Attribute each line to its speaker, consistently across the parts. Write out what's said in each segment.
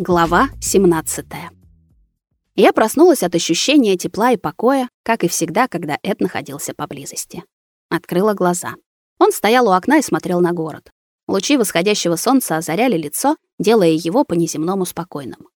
Speaker 1: Глава 17. Я проснулась от ощущения тепла и покоя, как и всегда, когда Эд находился поблизости. Открыла глаза. Он стоял у окна и смотрел на город. Лучи восходящего солнца озаряли лицо, делая его по-неземному спокойным.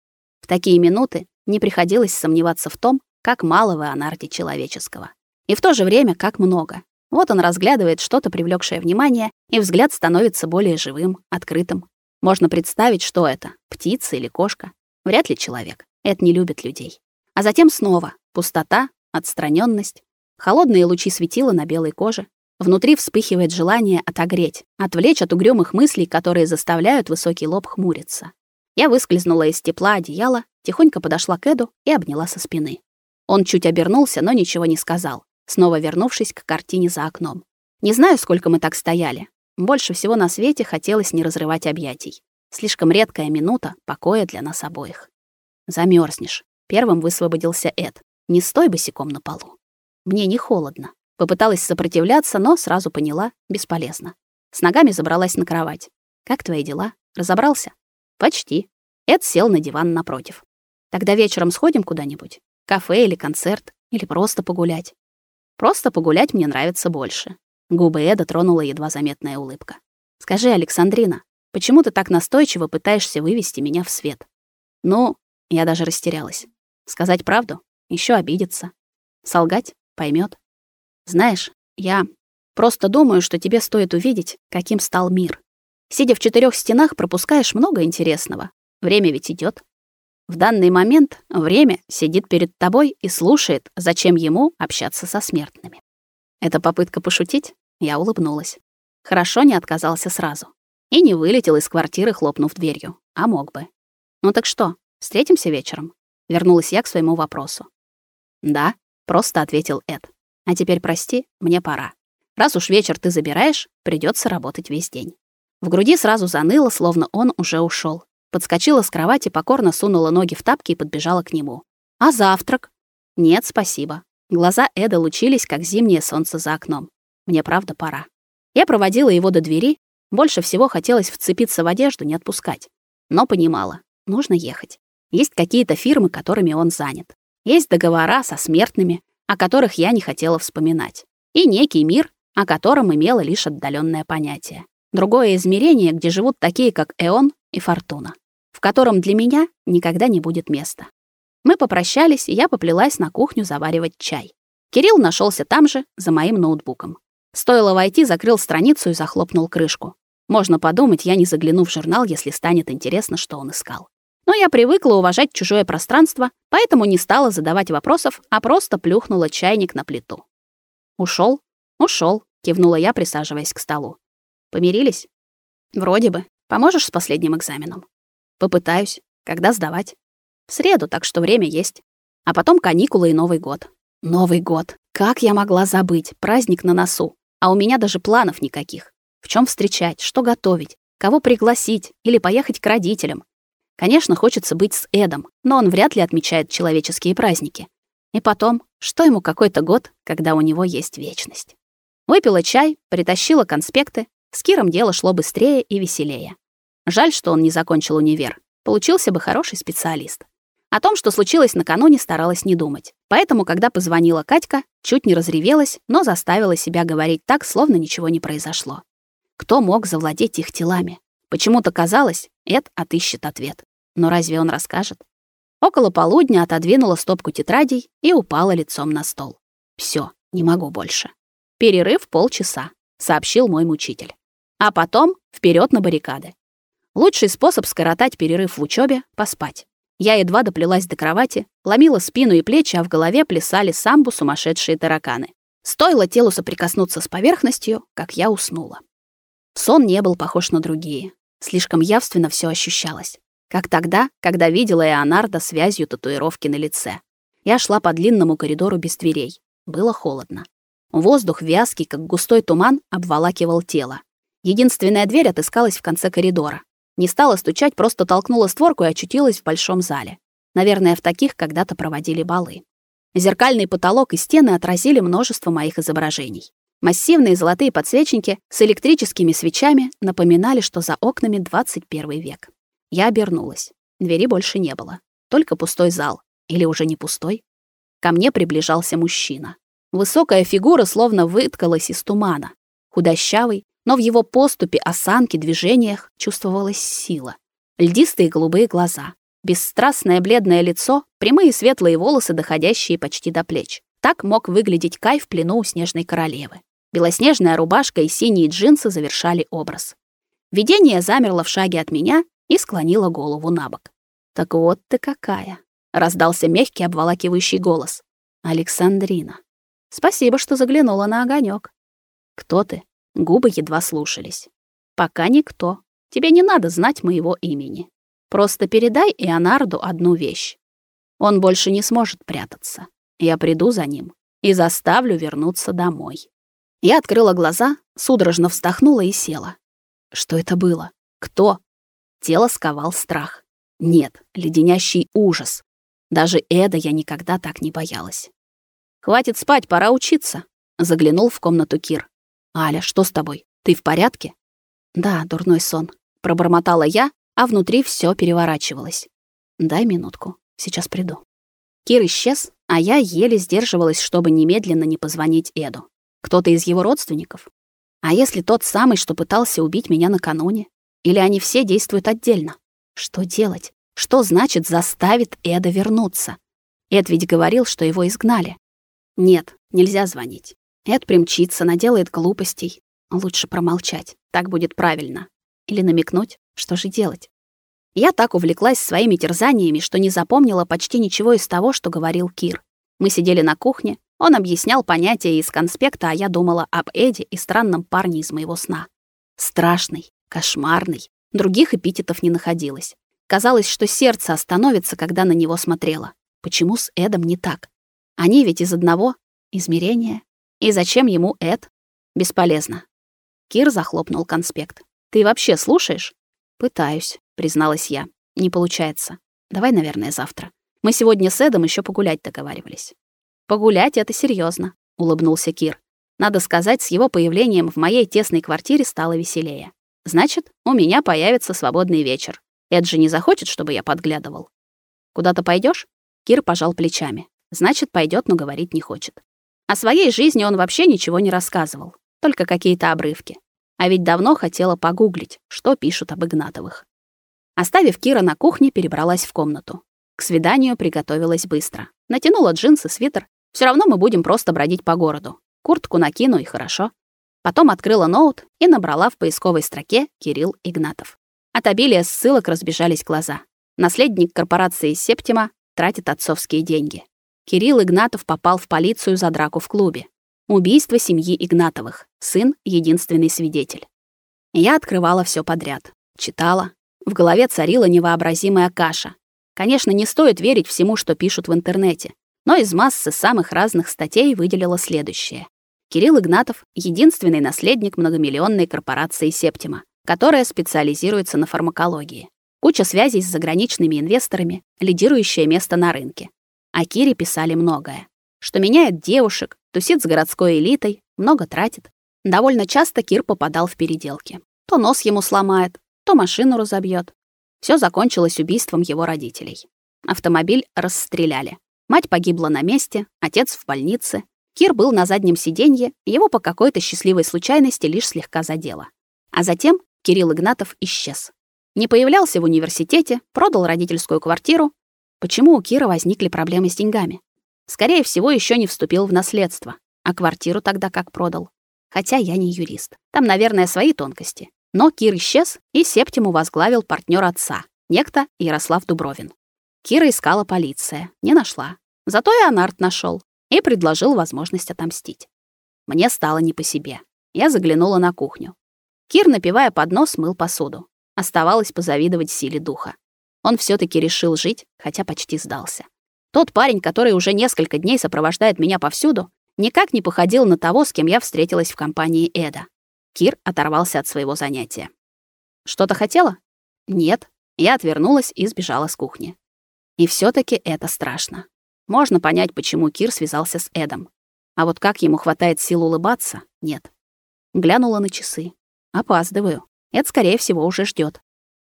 Speaker 1: В такие минуты не приходилось сомневаться в том, как мало в Ионарде человеческого. И в то же время, как много. Вот он разглядывает что-то, привлекшее внимание, и взгляд становится более живым, открытым. Можно представить, что это — птица или кошка. Вряд ли человек. Это не любит людей. А затем снова пустота, отстраненность, холодные лучи светила на белой коже. Внутри вспыхивает желание отогреть, отвлечь от угрюмых мыслей, которые заставляют высокий лоб хмуриться. Я выскользнула из тепла одеяла, тихонько подошла к Эду и обняла со спины. Он чуть обернулся, но ничего не сказал, снова вернувшись к картине за окном. Не знаю, сколько мы так стояли, больше всего на свете хотелось не разрывать объятий. Слишком редкая минута покоя для нас обоих. Замерзнешь. Первым высвободился Эд. Не стой босиком на полу. Мне не холодно. Попыталась сопротивляться, но сразу поняла — бесполезно. С ногами забралась на кровать. «Как твои дела? Разобрался?» «Почти». Эд сел на диван напротив. «Тогда вечером сходим куда-нибудь? Кафе или концерт? Или просто погулять?» «Просто погулять мне нравится больше. Губы Эда тронула едва заметная улыбка. «Скажи, Александрина, почему ты так настойчиво пытаешься вывести меня в свет?» «Ну...» — я даже растерялась. «Сказать правду? еще обидеться. Солгать? поймет. Знаешь, я просто думаю, что тебе стоит увидеть, каким стал мир. Сидя в четырех стенах, пропускаешь много интересного. Время ведь идет. В данный момент время сидит перед тобой и слушает, зачем ему общаться со смертными. Это попытка пошутить? Я улыбнулась. Хорошо не отказался сразу. И не вылетел из квартиры, хлопнув дверью. А мог бы. Ну так что, встретимся вечером? Вернулась я к своему вопросу. Да, просто ответил Эд. А теперь прости, мне пора. Раз уж вечер ты забираешь, придется работать весь день. В груди сразу заныло, словно он уже ушел. Подскочила с кровати, покорно сунула ноги в тапки и подбежала к нему. А завтрак? Нет, спасибо. Глаза Эда лучились, как зимнее солнце за окном. Мне правда пора. Я проводила его до двери, больше всего хотелось вцепиться в одежду, не отпускать. Но понимала, нужно ехать. Есть какие-то фирмы, которыми он занят. Есть договора со смертными, о которых я не хотела вспоминать. И некий мир, о котором имела лишь отдаленное понятие. Другое измерение, где живут такие, как Эон и Фортуна, в котором для меня никогда не будет места. Мы попрощались, и я поплелась на кухню заваривать чай. Кирилл нашелся там же, за моим ноутбуком. Стоило войти, закрыл страницу и захлопнул крышку. Можно подумать, я не загляну в журнал, если станет интересно, что он искал. Но я привыкла уважать чужое пространство, поэтому не стала задавать вопросов, а просто плюхнула чайник на плиту. Ушел? Ушел, кивнула я, присаживаясь к столу. Помирились? Вроде бы. Поможешь с последним экзаменом? Попытаюсь. Когда сдавать? В среду, так что время есть. А потом каникулы и Новый год. Новый год. Как я могла забыть? Праздник на носу. А у меня даже планов никаких. В чем встречать, что готовить, кого пригласить или поехать к родителям. Конечно, хочется быть с Эдом, но он вряд ли отмечает человеческие праздники. И потом, что ему какой-то год, когда у него есть вечность? Выпила чай, притащила конспекты. С Киром дело шло быстрее и веселее. Жаль, что он не закончил универ. Получился бы хороший специалист. О том, что случилось накануне, старалась не думать. Поэтому, когда позвонила Катька, чуть не разревелась, но заставила себя говорить так, словно ничего не произошло. Кто мог завладеть их телами? Почему-то казалось, Эд отыщет ответ. Но разве он расскажет? Около полудня отодвинула стопку тетрадей и упала лицом на стол. Все, не могу больше. Перерыв полчаса, сообщил мой мучитель. А потом вперед на баррикады. Лучший способ скоротать перерыв в учебе поспать. Я едва доплелась до кровати, ломила спину и плечи, а в голове плясали самбу сумасшедшие тараканы. Стоило телу соприкоснуться с поверхностью, как я уснула. Сон не был похож на другие. Слишком явственно все ощущалось. Как тогда, когда видела Эонардо связью татуировки на лице. Я шла по длинному коридору без дверей. Было холодно. Воздух вязкий, как густой туман, обволакивал тело. Единственная дверь отыскалась в конце коридора. Не стала стучать, просто толкнула створку и очутилась в большом зале. Наверное, в таких когда-то проводили балы. Зеркальный потолок и стены отразили множество моих изображений. Массивные золотые подсвечники с электрическими свечами напоминали, что за окнами 21 век. Я обернулась. Двери больше не было. Только пустой зал. Или уже не пустой? Ко мне приближался мужчина. Высокая фигура словно выткалась из тумана. Худощавый, но в его поступе, осанке, движениях чувствовалась сила. Льдистые голубые глаза, бесстрастное бледное лицо, прямые светлые волосы, доходящие почти до плеч. Так мог выглядеть Кай в плену у снежной королевы. Белоснежная рубашка и синие джинсы завершали образ. Видение замерло в шаге от меня и склонило голову на бок. «Так вот ты какая!» — раздался мягкий обволакивающий голос. «Александрина, спасибо, что заглянула на огонек. «Кто ты?» Губы едва слушались. «Пока никто. Тебе не надо знать моего имени. Просто передай Ионарду одну вещь. Он больше не сможет прятаться. Я приду за ним и заставлю вернуться домой». Я открыла глаза, судорожно вздохнула и села. Что это было? Кто? Тело сковал страх. Нет, леденящий ужас. Даже Эда я никогда так не боялась. «Хватит спать, пора учиться», — заглянул в комнату Кир. «Аля, что с тобой? Ты в порядке?» «Да, дурной сон», — пробормотала я, а внутри все переворачивалось. «Дай минутку, сейчас приду». Кир исчез, а я еле сдерживалась, чтобы немедленно не позвонить Эду. Кто-то из его родственников? А если тот самый, что пытался убить меня накануне? Или они все действуют отдельно? Что делать? Что значит заставит Эда вернуться? Эд ведь говорил, что его изгнали. Нет, нельзя звонить. Эд примчится, наделает глупостей. Лучше промолчать. Так будет правильно. Или намекнуть, что же делать. Я так увлеклась своими терзаниями, что не запомнила почти ничего из того, что говорил Кир. Мы сидели на кухне, он объяснял понятия из конспекта, а я думала об Эде и странном парне из моего сна. Страшный, кошмарный. Других эпитетов не находилось. Казалось, что сердце остановится, когда на него смотрела. Почему с Эдом не так? Они ведь из одного измерения. И зачем ему Эд? Бесполезно. Кир захлопнул конспект. Ты вообще слушаешь? Пытаюсь, призналась я. Не получается. Давай, наверное, завтра. Мы сегодня с Эдом еще погулять договаривались. Погулять это серьезно, улыбнулся Кир. Надо сказать, с его появлением в моей тесной квартире стало веселее. Значит, у меня появится свободный вечер. Эд же не захочет, чтобы я подглядывал. Куда-то пойдешь? Кир пожал плечами. Значит, пойдет, но говорить не хочет. О своей жизни он вообще ничего не рассказывал, только какие-то обрывки. А ведь давно хотела погуглить, что пишут об Игнатовых. Оставив Кира на кухне, перебралась в комнату. К свиданию приготовилась быстро. Натянула джинсы, свитер. Все равно мы будем просто бродить по городу. Куртку накину и хорошо. Потом открыла ноут и набрала в поисковой строке Кирилл Игнатов. От обилия ссылок разбежались глаза. Наследник корпорации Септима тратит отцовские деньги. Кирилл Игнатов попал в полицию за драку в клубе. Убийство семьи Игнатовых. Сын — единственный свидетель. Я открывала все подряд. Читала. В голове царила невообразимая каша. Конечно, не стоит верить всему, что пишут в интернете. Но из массы самых разных статей выделила следующее. Кирилл Игнатов — единственный наследник многомиллионной корпорации Септима которая специализируется на фармакологии. Куча связей с заграничными инвесторами, лидирующее место на рынке. О Кире писали многое. Что меняет девушек, тусит с городской элитой, много тратит. Довольно часто Кир попадал в переделки. То нос ему сломает, то машину разобьет. Все закончилось убийством его родителей. Автомобиль расстреляли. Мать погибла на месте, отец в больнице. Кир был на заднем сиденье, его по какой-то счастливой случайности лишь слегка задело. А затем Кирилл Игнатов исчез. Не появлялся в университете, продал родительскую квартиру. Почему у Кира возникли проблемы с деньгами? Скорее всего, еще не вступил в наследство. А квартиру тогда как продал? Хотя я не юрист. Там, наверное, свои тонкости. Но Кир исчез, и Септиму возглавил партнер отца, некто Ярослав Дубровин. Кира искала полиция, не нашла. Зато и Анарт нашел и предложил возможность отомстить. Мне стало не по себе. Я заглянула на кухню. Кир, напивая под нос, мыл посуду. Оставалось позавидовать силе духа. Он все таки решил жить, хотя почти сдался. Тот парень, который уже несколько дней сопровождает меня повсюду, никак не походил на того, с кем я встретилась в компании Эда. Кир оторвался от своего занятия. «Что-то хотела?» «Нет». Я отвернулась и сбежала с кухни. И все таки это страшно. Можно понять, почему Кир связался с Эдом. А вот как ему хватает сил улыбаться — нет. Глянула на часы. Опаздываю. Это, скорее всего, уже ждет.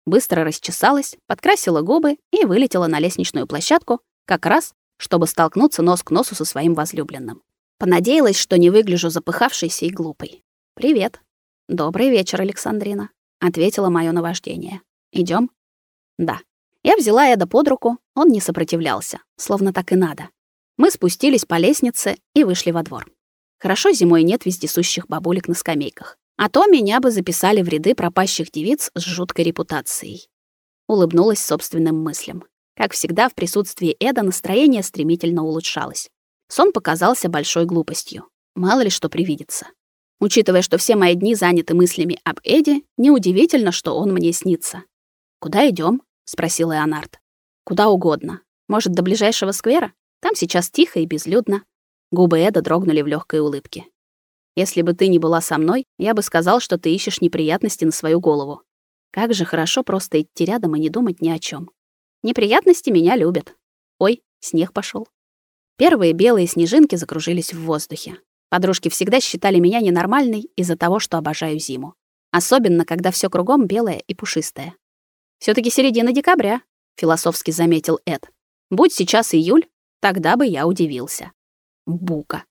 Speaker 1: Быстро расчесалась, подкрасила губы и вылетела на лестничную площадку, как раз, чтобы столкнуться нос к носу со своим возлюбленным. Понадеялась, что не выгляжу запыхавшейся и глупой. «Привет». «Добрый вечер, Александрина», — ответила моё наваждение. Идём? «Да». Я взяла Эда под руку, он не сопротивлялся, словно так и надо. Мы спустились по лестнице и вышли во двор. Хорошо зимой нет вездесущих бабулек на скамейках. А то меня бы записали в ряды пропащих девиц с жуткой репутацией. Улыбнулась собственным мыслям. Как всегда, в присутствии Эда настроение стремительно улучшалось. Сон показался большой глупостью. Мало ли что привидится. Учитывая, что все мои дни заняты мыслями об Эде, неудивительно, что он мне снится. «Куда идем? спросил Леонард. «Куда угодно. Может, до ближайшего сквера? Там сейчас тихо и безлюдно». Губы Эда дрогнули в легкой улыбке. Если бы ты не была со мной, я бы сказал, что ты ищешь неприятности на свою голову. Как же хорошо просто идти рядом и не думать ни о чем. Неприятности меня любят. Ой, снег пошел. Первые белые снежинки закружились в воздухе. Подружки всегда считали меня ненормальной из-за того, что обожаю зиму. Особенно, когда все кругом белое и пушистое. все таки середина декабря, философски заметил Эд. Будь сейчас июль, тогда бы я удивился. Бука.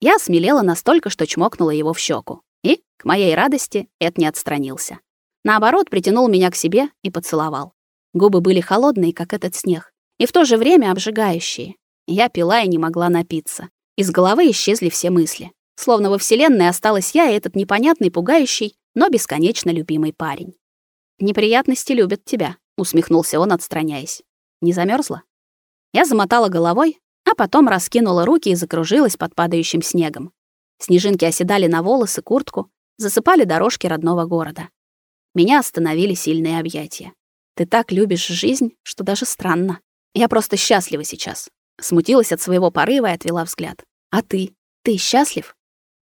Speaker 1: Я осмелела настолько, что чмокнула его в щеку. И, к моей радости, Эд не отстранился. Наоборот, притянул меня к себе и поцеловал. Губы были холодные, как этот снег, и в то же время обжигающие. Я пила и не могла напиться. Из головы исчезли все мысли. Словно во вселенной осталась я и этот непонятный, пугающий, но бесконечно любимый парень. «Неприятности любят тебя», — усмехнулся он, отстраняясь. «Не замерзла? Я замотала головой, а потом раскинула руки и закружилась под падающим снегом. Снежинки оседали на волосы, куртку, засыпали дорожки родного города. Меня остановили сильные объятия. Ты так любишь жизнь, что даже странно. Я просто счастлива сейчас. Смутилась от своего порыва и отвела взгляд. А ты? Ты счастлив?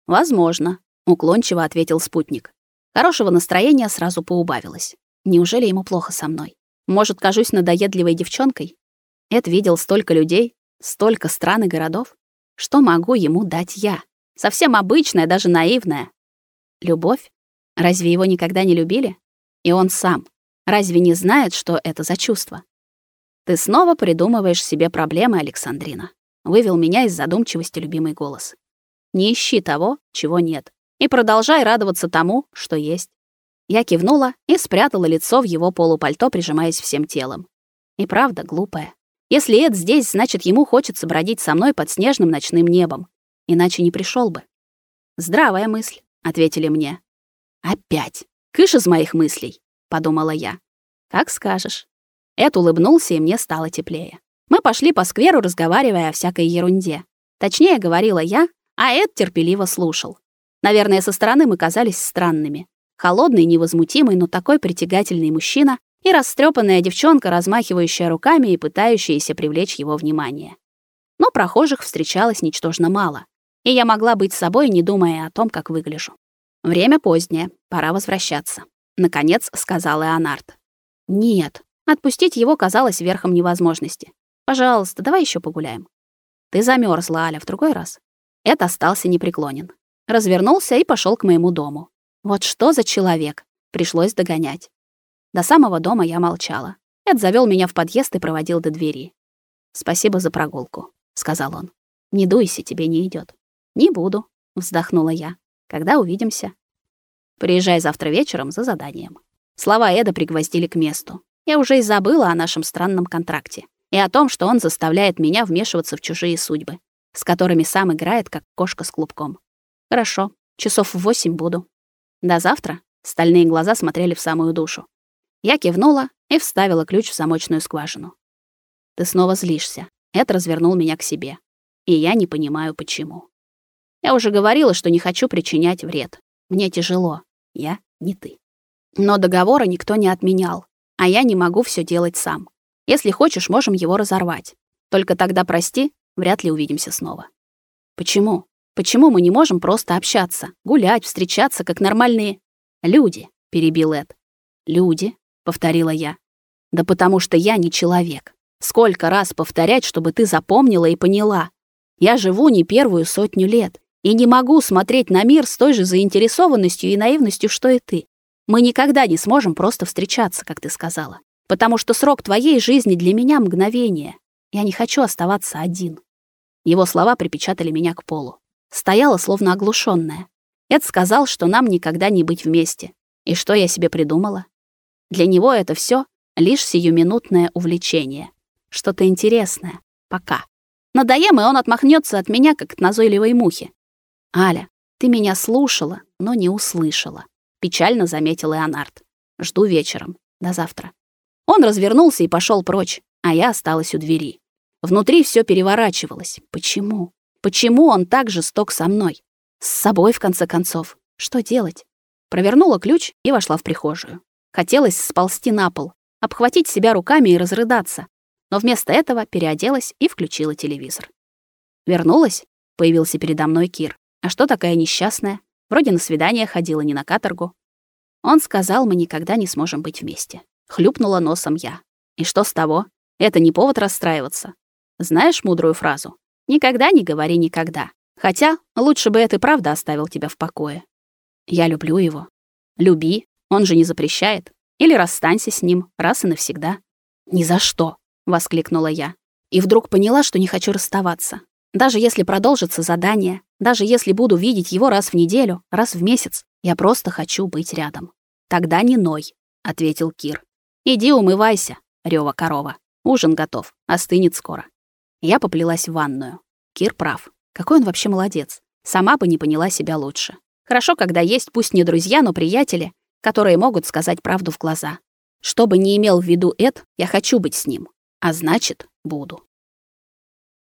Speaker 1: Возможно, уклончиво ответил спутник. Хорошего настроения сразу поубавилось. Неужели ему плохо со мной? Может, кажусь надоедливой девчонкой? Эд видел столько людей, Столько стран и городов. Что могу ему дать я? Совсем обычная, даже наивная. Любовь? Разве его никогда не любили? И он сам. Разве не знает, что это за чувство? Ты снова придумываешь себе проблемы, Александрина. Вывел меня из задумчивости любимый голос. Не ищи того, чего нет, и продолжай радоваться тому, что есть. Я кивнула и спрятала лицо в его полупальто, прижимаясь всем телом. И правда глупая. Если Эд здесь, значит, ему хочется бродить со мной под снежным ночным небом. Иначе не пришел бы. Здравая мысль, ответили мне. Опять. Кыш из моих мыслей, подумала я. Как скажешь. Эд улыбнулся, и мне стало теплее. Мы пошли по скверу, разговаривая о всякой ерунде. Точнее, говорила я, а Эд терпеливо слушал. Наверное, со стороны мы казались странными. Холодный, невозмутимый, но такой притягательный мужчина, и растрепанная девчонка, размахивающая руками и пытающаяся привлечь его внимание. Но прохожих встречалось ничтожно мало, и я могла быть собой, не думая о том, как выгляжу. Время позднее, пора возвращаться, наконец сказал Леонард. Нет, отпустить его казалось верхом невозможности. Пожалуйста, давай еще погуляем. Ты замерзла, Аля, в другой раз. Это остался непреклонен. Развернулся и пошел к моему дому. Вот что за человек? Пришлось догонять. До самого дома я молчала. Эд завёл меня в подъезд и проводил до двери. «Спасибо за прогулку», — сказал он. «Не дуйся, тебе не идёт». «Не буду», — вздохнула я. «Когда увидимся?» «Приезжай завтра вечером за заданием». Слова Эда пригвоздили к месту. Я уже и забыла о нашем странном контракте и о том, что он заставляет меня вмешиваться в чужие судьбы, с которыми сам играет, как кошка с клубком. Хорошо, часов в восемь буду. До завтра. Стальные глаза смотрели в самую душу. Я кивнула и вставила ключ в замочную скважину. Ты снова злишься. Это развернул меня к себе. И я не понимаю, почему. Я уже говорила, что не хочу причинять вред. Мне тяжело. Я не ты. Но договора никто не отменял, а я не могу все делать сам. Если хочешь, можем его разорвать. Только тогда, прости, вряд ли увидимся снова. Почему? Почему мы не можем просто общаться, гулять, встречаться как нормальные люди? перебил Эд. Люди, повторила я. Да потому что я не человек. Сколько раз повторять, чтобы ты запомнила и поняла? Я живу не первую сотню лет и не могу смотреть на мир с той же заинтересованностью и наивностью, что и ты. Мы никогда не сможем просто встречаться, как ты сказала. Потому что срок твоей жизни для меня мгновение. Я не хочу оставаться один. Его слова припечатали меня к полу. Стояла словно оглушенная. Эд сказал, что нам никогда не быть вместе. И что я себе придумала? Для него это все лишь сиюминутное увлечение. Что-то интересное. Пока. Надоем, и он отмахнется от меня, как от назойливой мухи. «Аля, ты меня слушала, но не услышала», — печально заметил Леонард. «Жду вечером. До завтра». Он развернулся и пошел прочь, а я осталась у двери. Внутри все переворачивалось. Почему? Почему он так жесток со мной? С собой, в конце концов. Что делать? Провернула ключ и вошла в прихожую. Хотелось сползти на пол, обхватить себя руками и разрыдаться. Но вместо этого переоделась и включила телевизор. Вернулась, появился передо мной Кир. А что такая несчастная? Вроде на свидание ходила, не на каторгу. Он сказал, мы никогда не сможем быть вместе. Хлюпнула носом я. И что с того? Это не повод расстраиваться. Знаешь мудрую фразу? Никогда не говори никогда. Хотя лучше бы это правда оставил тебя в покое. Я люблю его. Люби, он же не запрещает. Или расстанься с ним раз и навсегда. Ни за что, воскликнула я. И вдруг поняла, что не хочу расставаться. Даже если продолжится задание, даже если буду видеть его раз в неделю, раз в месяц, я просто хочу быть рядом. Тогда не ной, ответил Кир. Иди умывайся, рёва корова. Ужин готов, остынет скоро. Я поплелась в ванную. Кир прав. Какой он вообще молодец. Сама бы не поняла себя лучше. Хорошо, когда есть пусть не друзья, но приятели, которые могут сказать правду в глаза. Что бы ни имел в виду Эд, я хочу быть с ним. А значит, буду.